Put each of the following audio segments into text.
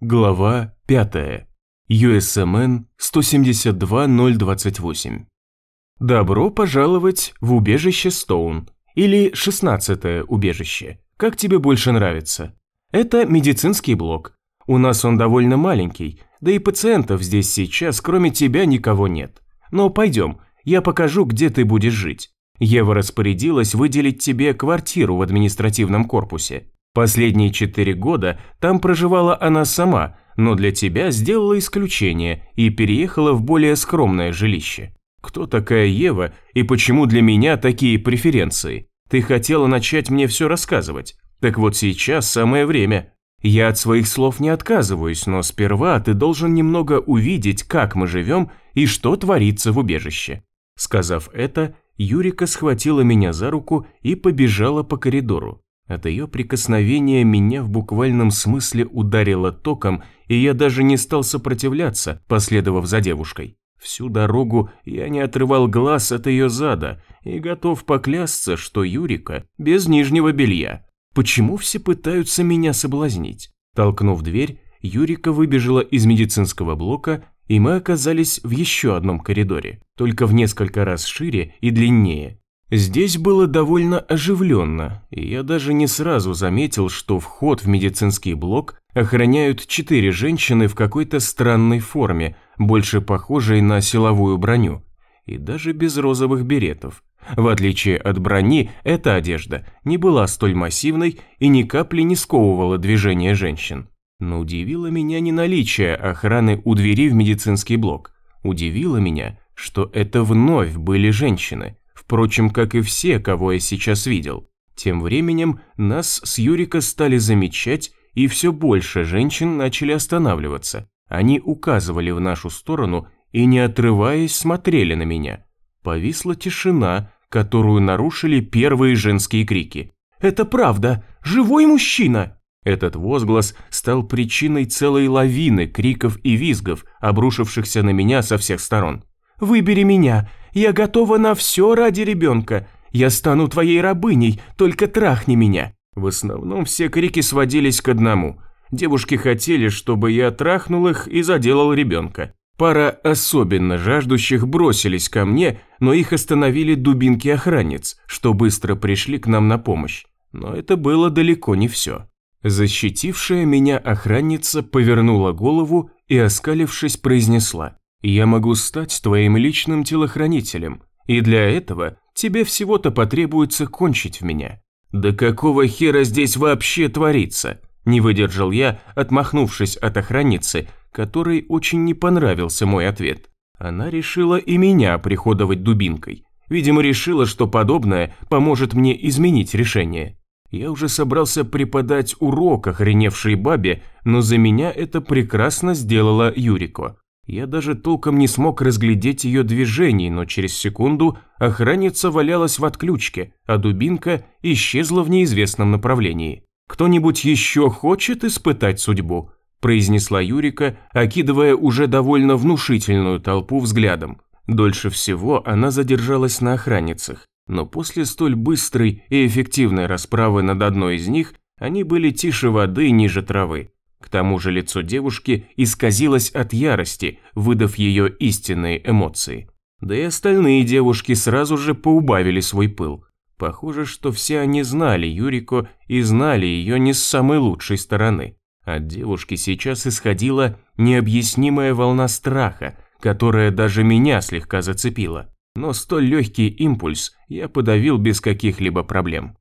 Глава 5. USMN 172028. Добро пожаловать в убежище Стоун, или 16 убежище, как тебе больше нравится. Это медицинский блок. У нас он довольно маленький, да и пациентов здесь сейчас, кроме тебя, никого нет. Но пойдем, я покажу, где ты будешь жить. Ева распорядилась выделить тебе квартиру в административном корпусе. Последние четыре года там проживала она сама, но для тебя сделала исключение и переехала в более скромное жилище. Кто такая Ева и почему для меня такие преференции? Ты хотела начать мне все рассказывать. Так вот сейчас самое время. Я от своих слов не отказываюсь, но сперва ты должен немного увидеть, как мы живем и что творится в убежище. Сказав это, Юрика схватила меня за руку и побежала по коридору. От ее прикосновения меня в буквальном смысле ударило током, и я даже не стал сопротивляться, последовав за девушкой. Всю дорогу я не отрывал глаз от ее зада и готов поклясться, что Юрика без нижнего белья. Почему все пытаются меня соблазнить? Толкнув дверь, Юрика выбежала из медицинского блока, и мы оказались в еще одном коридоре, только в несколько раз шире и длиннее. Здесь было довольно оживленно, и я даже не сразу заметил, что вход в медицинский блок охраняют четыре женщины в какой-то странной форме, больше похожей на силовую броню, и даже без розовых беретов. В отличие от брони, эта одежда не была столь массивной и ни капли не сковывала движение женщин. Но удивило меня не наличие охраны у двери в медицинский блок. Удивило меня, что это вновь были женщины, Впрочем, как и все, кого я сейчас видел. Тем временем нас с Юрика стали замечать, и все больше женщин начали останавливаться. Они указывали в нашу сторону и, не отрываясь, смотрели на меня. Повисла тишина, которую нарушили первые женские крики. «Это правда! Живой мужчина!» Этот возглас стал причиной целой лавины криков и визгов, обрушившихся на меня со всех сторон. «Выбери меня! Я готова на все ради ребенка. Я стану твоей рабыней, только трахни меня». В основном все крики сводились к одному. Девушки хотели, чтобы я трахнул их и заделал ребенка. Пара особенно жаждущих бросились ко мне, но их остановили дубинки охранниц, что быстро пришли к нам на помощь. Но это было далеко не все. Защитившая меня охранница повернула голову и, оскалившись, произнесла. Я могу стать твоим личным телохранителем, и для этого тебе всего-то потребуется кончить в меня. Да какого хера здесь вообще творится? Не выдержал я, отмахнувшись от охранницы, которой очень не понравился мой ответ. Она решила и меня приходовать дубинкой. Видимо, решила, что подобное поможет мне изменить решение. Я уже собрался преподать урок охреневшей бабе, но за меня это прекрасно сделала Юрико. Я даже толком не смог разглядеть ее движений, но через секунду охранница валялась в отключке, а дубинка исчезла в неизвестном направлении. «Кто-нибудь еще хочет испытать судьбу?» – произнесла Юрика, окидывая уже довольно внушительную толпу взглядом. Дольше всего она задержалась на охранницах, но после столь быстрой и эффективной расправы над одной из них они были тише воды ниже травы. К тому же лицо девушки исказилось от ярости, выдав ее истинные эмоции. Да и остальные девушки сразу же поубавили свой пыл. Похоже, что все они знали Юрико и знали ее не с самой лучшей стороны. От девушки сейчас исходила необъяснимая волна страха, которая даже меня слегка зацепила. Но столь легкий импульс я подавил без каких-либо проблем.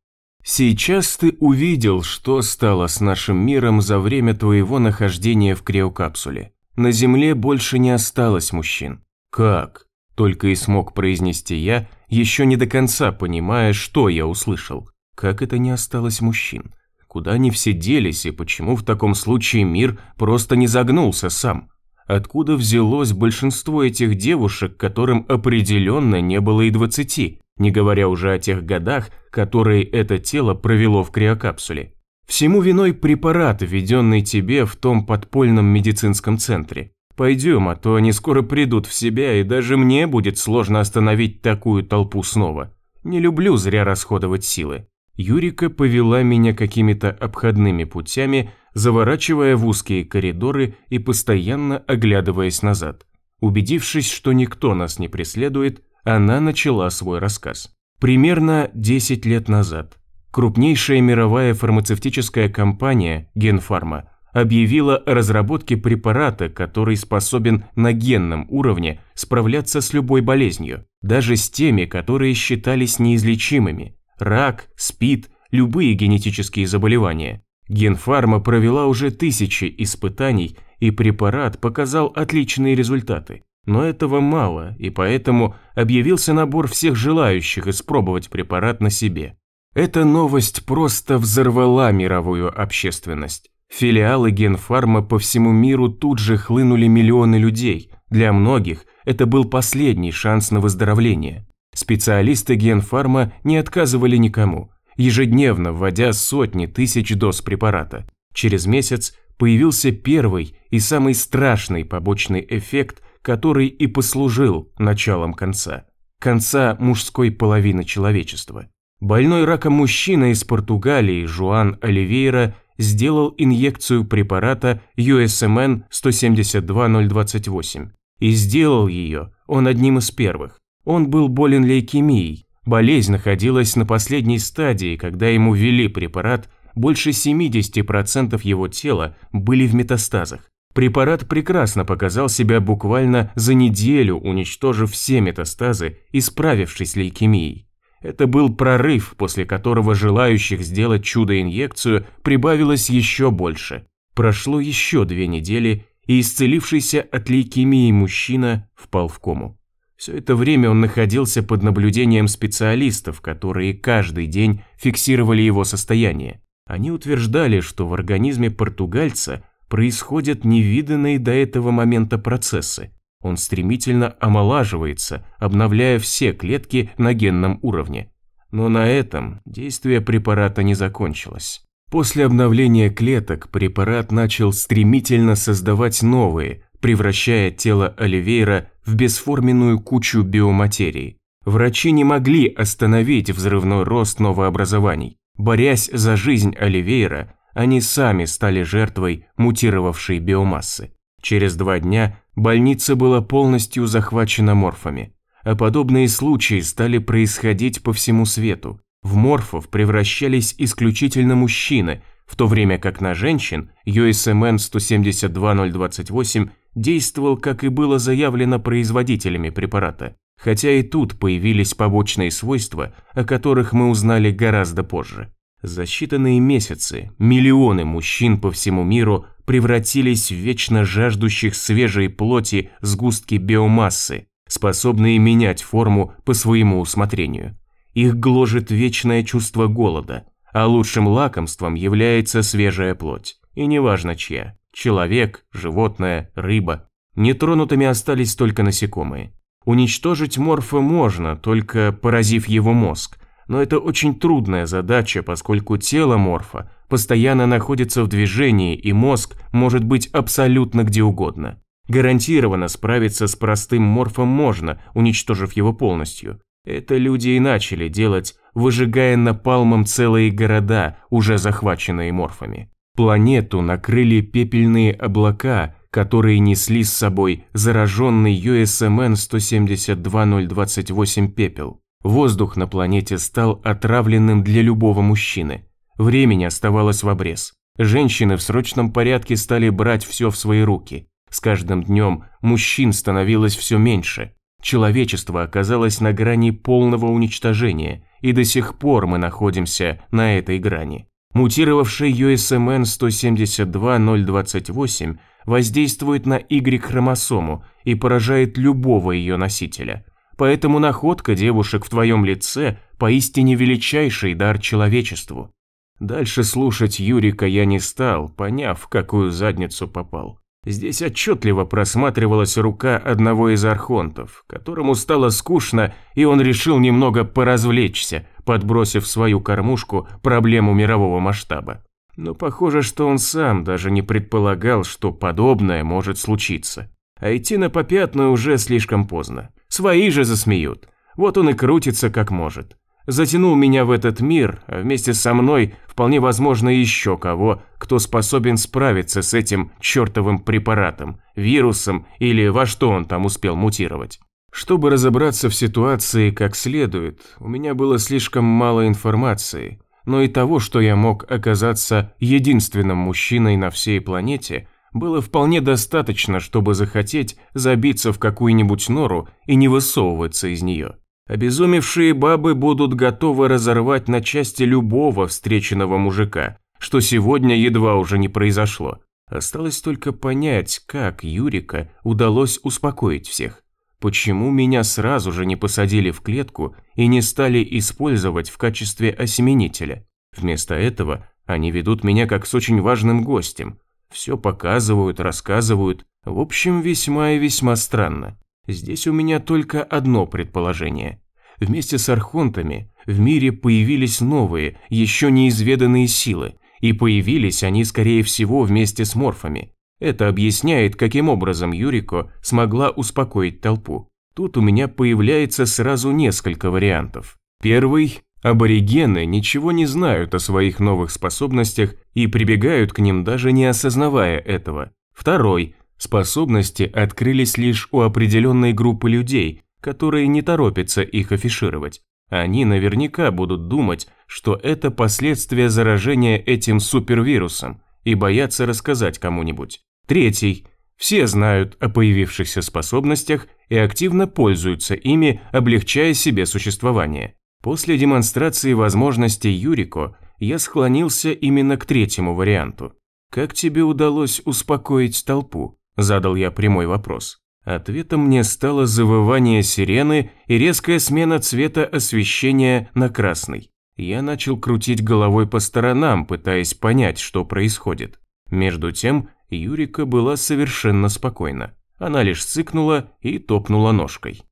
Сейчас ты увидел, что стало с нашим миром за время твоего нахождения в криокапсуле. На Земле больше не осталось мужчин. Как? Только и смог произнести я, еще не до конца понимая, что я услышал. Как это не осталось мужчин? Куда они все делись и почему в таком случае мир просто не загнулся сам? Откуда взялось большинство этих девушек, которым определенно не было и двадцати? Не говоря уже о тех годах, которые это тело провело в криокапсуле. Всему виной препарат, введенный тебе в том подпольном медицинском центре. Пойдем, а то они скоро придут в себя, и даже мне будет сложно остановить такую толпу снова. Не люблю зря расходовать силы. Юрика повела меня какими-то обходными путями, заворачивая в узкие коридоры и постоянно оглядываясь назад. Убедившись, что никто нас не преследует, она начала свой рассказ. Примерно 10 лет назад крупнейшая мировая фармацевтическая компания Генфарма объявила о разработке препарата, который способен на генном уровне справляться с любой болезнью, даже с теми, которые считались неизлечимыми – рак, СПИД, любые генетические заболевания. Генфарма провела уже тысячи испытаний, и препарат показал отличные результаты. Но этого мало, и поэтому объявился набор всех желающих испробовать препарат на себе. Эта новость просто взорвала мировую общественность. Филиалы Генфарма по всему миру тут же хлынули миллионы людей. Для многих это был последний шанс на выздоровление. Специалисты Генфарма не отказывали никому, ежедневно вводя сотни тысяч доз препарата. Через месяц появился первый и самый страшный побочный эффект, который и послужил началом конца. Конца мужской половины человечества. Больной раком мужчина из Португалии Жуан Оливейра сделал инъекцию препарата USMN 172028. И сделал ее он одним из первых. Он был болен лейкемией. Болезнь находилась на последней стадии, когда ему ввели препарат, больше 70% его тела были в метастазах. Препарат прекрасно показал себя буквально за неделю, уничтожив все метастазы и справившись с лейкемией. Это был прорыв, после которого желающих сделать чудо-инъекцию прибавилось еще больше. Прошло еще две недели, и исцелившийся от лейкемии мужчина впал в кому. Все это время он находился под наблюдением специалистов, которые каждый день фиксировали его состояние. Они утверждали, что в организме португальца происходят невиданные до этого момента процессы – он стремительно омолаживается, обновляя все клетки на генном уровне. Но на этом действие препарата не закончилось. После обновления клеток препарат начал стремительно создавать новые, превращая тело Оливейра в бесформенную кучу биоматерии. Врачи не могли остановить взрывной рост новообразований. Борясь за жизнь Оливейра, они сами стали жертвой мутировавшей биомассы. Через два дня больница была полностью захвачена морфами, а подобные случаи стали происходить по всему свету. В морфов превращались исключительно мужчины, в то время как на женщин USMN 172028 действовал, как и было заявлено производителями препарата, хотя и тут появились побочные свойства, о которых мы узнали гораздо позже. За считанные месяцы миллионы мужчин по всему миру превратились в вечно жаждущих свежей плоти сгустки биомассы, способные менять форму по своему усмотрению. Их гложет вечное чувство голода, а лучшим лакомством является свежая плоть. И неважно чья – человек, животное, рыба. Нетронутыми остались только насекомые. Уничтожить морфа можно, только поразив его мозг – но это очень трудная задача, поскольку тело морфа постоянно находится в движении и мозг может быть абсолютно где угодно. Гарантированно справиться с простым морфом можно, уничтожив его полностью. Это люди и начали делать, выжигая напалмом целые города, уже захваченные морфами. Планету накрыли пепельные облака, которые несли с собой зараженный USMN 172028 пепел. Воздух на планете стал отравленным для любого мужчины. Времени оставалось в обрез. Женщины в срочном порядке стали брать все в свои руки. С каждым днем мужчин становилось все меньше. Человечество оказалось на грани полного уничтожения, и до сих пор мы находимся на этой грани. Мутировавший USMN 172028 воздействует на Y-хромосому и поражает любого ее носителя – Поэтому находка девушек в твоем лице поистине величайший дар человечеству. Дальше слушать Юрика я не стал, поняв, в какую задницу попал. Здесь отчетливо просматривалась рука одного из архонтов, которому стало скучно, и он решил немного поразвлечься, подбросив свою кормушку проблему мирового масштаба. Но похоже, что он сам даже не предполагал, что подобное может случиться. А идти на попятную уже слишком поздно. Свои же засмеют. Вот он и крутится как может. затянул меня в этот мир, а вместе со мной вполне возможно еще кого, кто способен справиться с этим чертовым препаратом, вирусом или во что он там успел мутировать. Чтобы разобраться в ситуации как следует, у меня было слишком мало информации, но и того, что я мог оказаться единственным мужчиной на всей планете, было вполне достаточно, чтобы захотеть забиться в какую-нибудь нору и не высовываться из нее. Обезумевшие бабы будут готовы разорвать на части любого встреченного мужика, что сегодня едва уже не произошло. Осталось только понять, как Юрика удалось успокоить всех. Почему меня сразу же не посадили в клетку и не стали использовать в качестве осеменителя? Вместо этого они ведут меня как с очень важным гостем. Все показывают, рассказывают. В общем, весьма и весьма странно. Здесь у меня только одно предположение. Вместе с архонтами в мире появились новые, еще неизведанные силы, и появились они, скорее всего, вместе с морфами. Это объясняет, каким образом Юрико смогла успокоить толпу. Тут у меня появляется сразу несколько вариантов. Первый – аборигены ничего не знают о своих новых способностях и прибегают к ним даже не осознавая этого. Второй – способности открылись лишь у определенной группы людей, которые не торопятся их афишировать. Они наверняка будут думать, что это последствия заражения этим супервирусом и боятся рассказать кому-нибудь. Третий. Все знают о появившихся способностях и активно пользуются ими, облегчая себе существование. После демонстрации возможностей Юрико я склонился именно к третьему варианту. «Как тебе удалось успокоить толпу?» – задал я прямой вопрос. Ответом мне стало завывание сирены и резкая смена цвета освещения на красный. Я начал крутить головой по сторонам, пытаясь понять, что происходит. Между тем, Юрика была совершенно спокойна. Она лишь цыкнула и топнула ножкой.